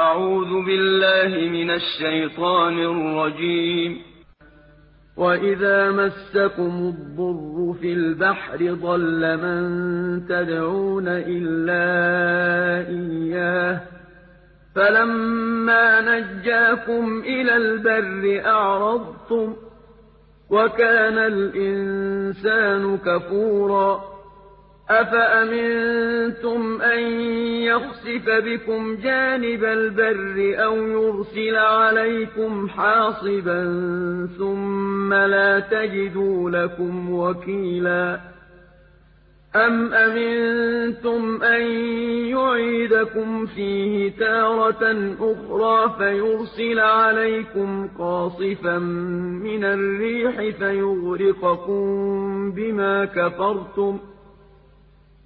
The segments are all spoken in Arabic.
أعوذ بالله من الشيطان الرجيم. وإذا مسكم الضر في البحر ضل من تدعون إلا إياه. فلما نجاكم إلى البر أعرضتم وكان الإنسان كفورا. أفأمنتم أن يخسف بكم جانب البر أو يرسل عليكم حاصبا ثم لا تجدوا لكم وكيلا أَمْ أَمِنتُمْ أَن يُعِيدَكُمْ فِيهِ تَارَةً أُخْرَىٰ فَيُرْسِلَ عَلَيْكُمْ قَاصِفًا مِّنَ الرِّيحِ فَيُغْرِقَكُم بِمَا كَفَرْتُمْ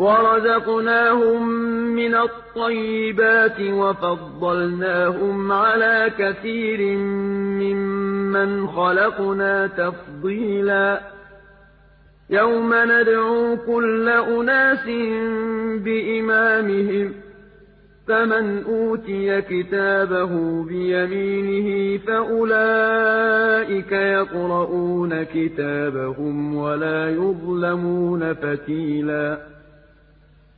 وَرَزَقْنَاهُم مِّنَ الطَّيِّبَاتِ وَفَضَّلْنَاهُمْ عَلَىٰ كَثِيرٍ مِّمَّنْ خَلَقْنَا تَفْضِيلًا يَوْمَ نَدْعُو كُلَّ أُنَاسٍ بِإِمَامِهِمْ ۖ فَمَنْ أُوتِيَ كِتَابَهُ بِيَمِينِهِ فَأُولَٰئِكَ يَقْرَءُونَ كِتَابَهُمْ وَلَا يُظْلَمُونَ فَتِيلًا